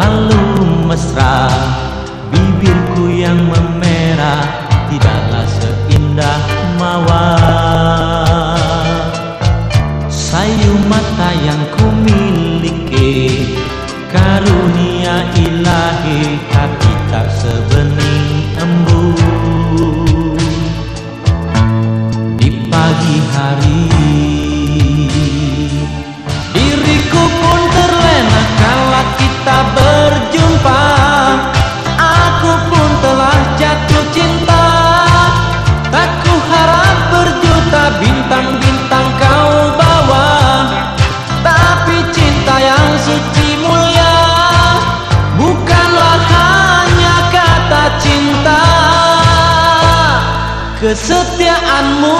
terlalu mesra. Bibirku yang memerah Tidaklah seindah mawar. Sayu mata yang ku miliki Karunia ilahi Tapi tak sebening embun. Di pagi hari Diriku pun kesetiaanmu.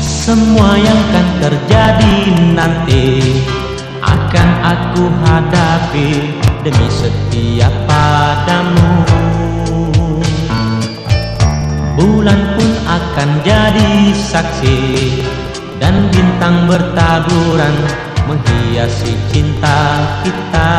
Semua yang akan terjadi nanti Akan aku hadapi demi setia padamu. Bulan pun akan jadi saksi Dan bintang bertaburan menghiasi cinta kita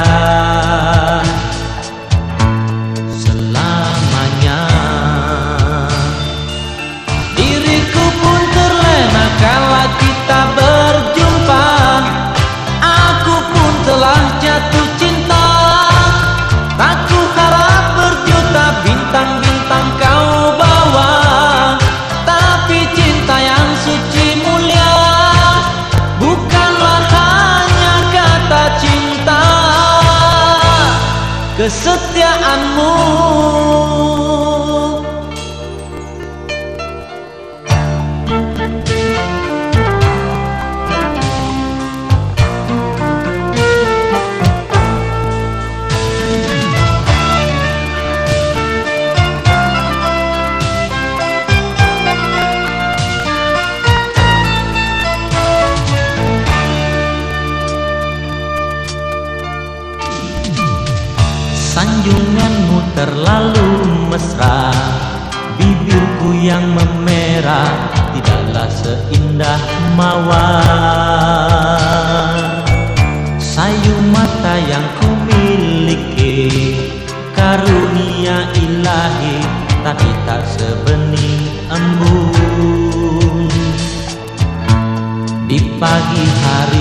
kesetiaanmu Sanjunganmu terlalu mesra. Bibirku yang memerah Tidaklah seindah mawar. Sayu mata yang ku miliki Karunia ilahi Tapi tak sebening embun. Di pagi hari